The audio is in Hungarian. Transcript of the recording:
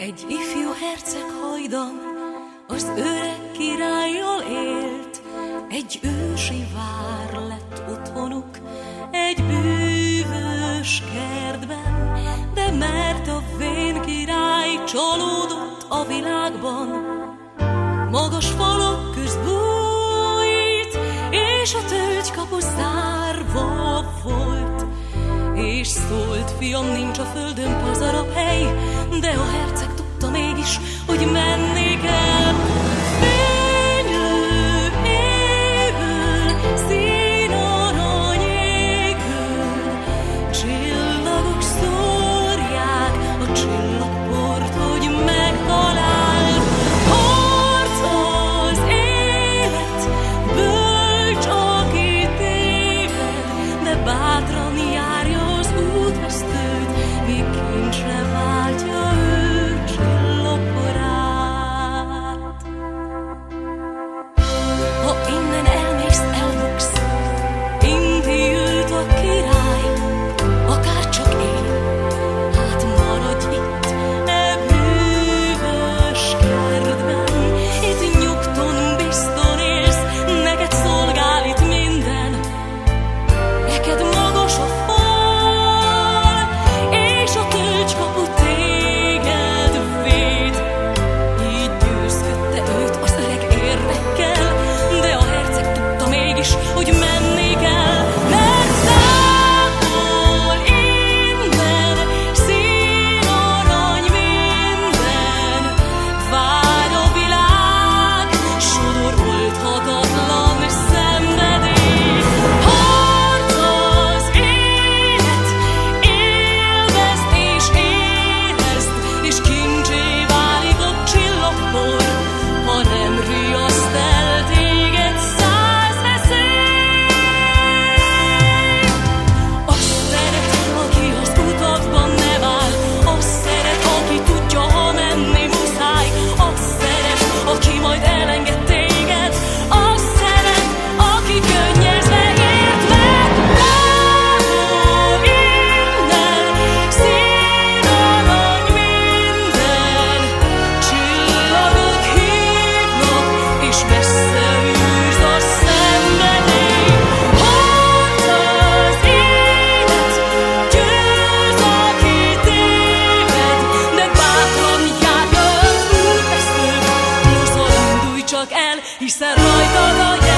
Egy ifjú herceg hajdan az öreg királyjal élt, egy ősi vár lett otthonuk, egy bűvös kertben, de mert a vén király csalódott a világban, magas falak közt bújt, és a tölgykapu zárva volt, és szólt, fiam, nincs a földön pazarabb hely, de a herceg mégis, hogy menni csak el, hiszen rajtad a jel.